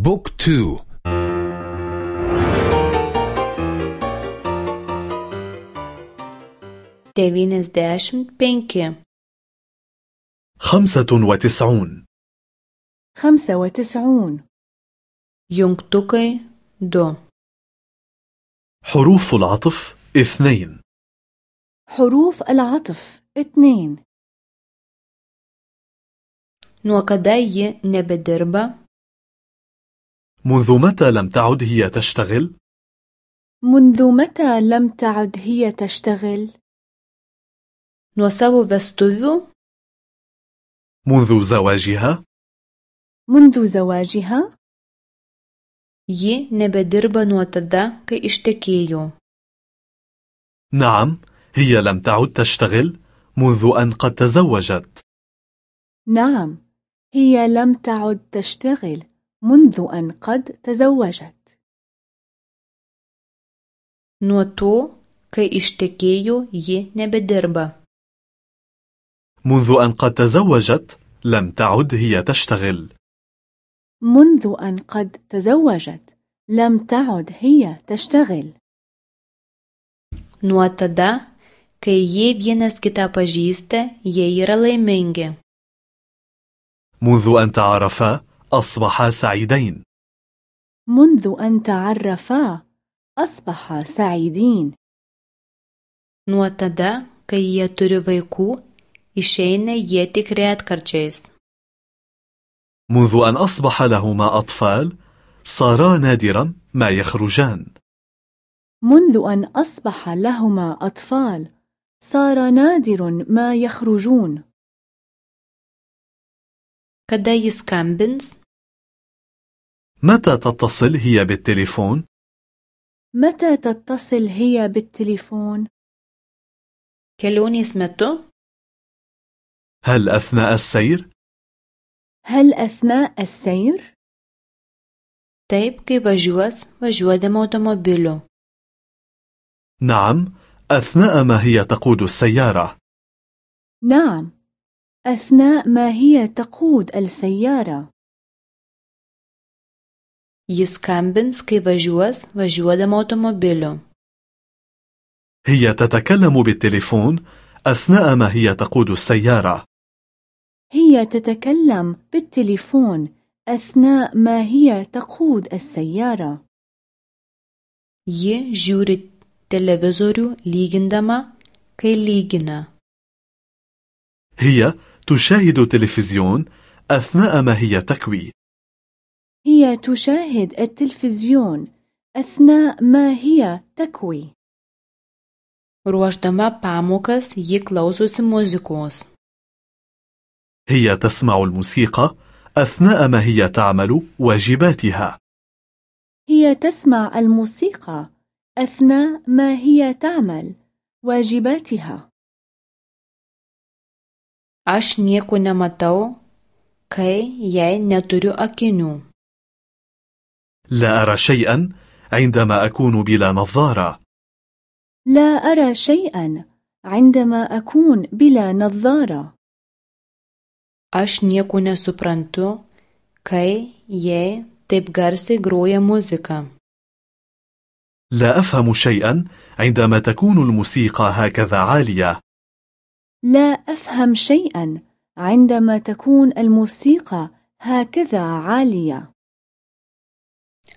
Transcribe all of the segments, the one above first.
بوك تو. devyniasdešimt penki خمسة وتسعون. خمسة وتسعون. jungtukai du حروف العطف اثنين. حروف العطف اثنين. ji nebedirba منذ متى لم تعد هي تشتغل؟ منذ متى لم تعد هي تشتغل؟ nuo savo منذ زواجها؟ منذ زواجها؟ ji nebedirba nuo tada kai ištekėjo نعم هي لم تعد تشتغل منذ أن قد تزوجت نعم هي لم تعد تشتغل منذ أن قد تزوجت. Nuo to, kai ištekėjo, ji nebedirba منذ أن قد تزوجت لم تعد هي تشتغل. منذ أن قد تزوجت لم تعد هي تشتغل. نو تدا كي يي بينس كتا بجيست ي يرى منذ أن تعرفا أصبحا سعيدين. منذ أن تعرفا أصبحا سعيدين. nuo tada kai jie turi vaikų išeina jie tik retkarčiais منذ أن أصبح لهما أطفال صارا نادرا ما يخرجان. منذ أن أصبح لهما أطفال صار نادر ما يخرجون. Kada jis skambins متى تتصل هي بالتليفون؟ متى تتصل هي بالتليفون؟ kelionės metu هل أثناء السير؟ هل أثناء السير؟ taip kai važiuos važiuodama automobiliu نعم أثناء ما هي تقود السيارة نعم أثناء ما هي تقود السيارة. Jis skambins kai važiuos važiuodama automobiliu. هي تتكلم بالتليفون أثناء ما هي تقود السيارة. هي تتكلم بالتليفون أثناء ما هي تقود السيارة. Ji žiūri televizorių lygindama kai lygina. هي تشاهد تلفزيون أثناء ما هي تكوي. هي تشاهد التلفزيون أثناء ما هي تكوي. Ruošdama pamokas ji klausosi muzikos. هي تسمع الموسيقى أثناء ما هي تعمل واجباتها. هي تسمع الموسيقى أثناء ما هي تعمل واجباتها. Aš nieko nematau kai jai neturiu akinių. لا أرى شيئا عندما أكون بلا نظارة. لا أرى شيئا عندما أكون بلا نظارة. Aš nieko nesuprantu kai jai taip garsiai groja muzika. لا أفهم شيئا عندما تكون الموسيقى هكذا عالية. لا أفهم شيئا عندما تكون الموسيقى هكذا عالية.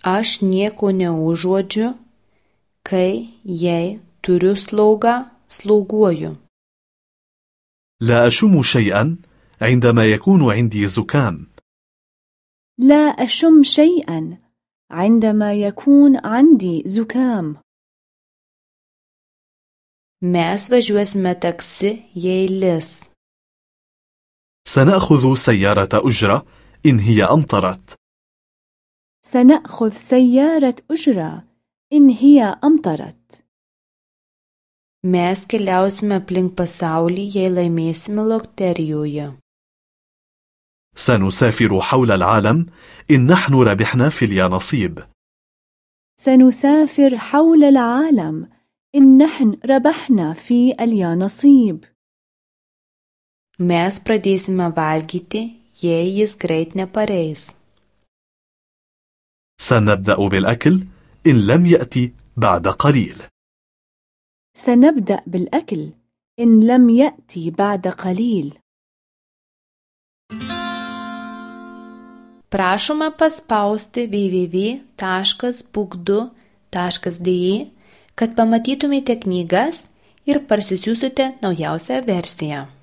Aš nieko neužuodžiu kai jei turiu slaugą slauguoju. لا أشم شيئا عندما يكون عندي زكام. لا أشم شيئا عندما يكون عندي زكام. Mes važiuosime taksi jei lis. سنأخذ سيارة أجرة إن هي أمطرت. سنأخذ سيارة أجرة إن هي أمطرت. Mes keliausime aplink pasaulį jei laimėsime loterijoje. سنسافر حول العالم إن نحن ربحنا في اليانصيب. سنسافر حول العالم إن نحن ربحنا في اليانصيب. Mes pradėsime valgyti jei jis greit nepareis. سنبدأ بالأكل إن لم يأتي بعد قليل. سنبدأ بالأكل إن لم يأتي بعد قليل. Prašoma paspausti www.book2.de, kad pamatytumėte knygas ir parsisiųstumėte naujausią versiją.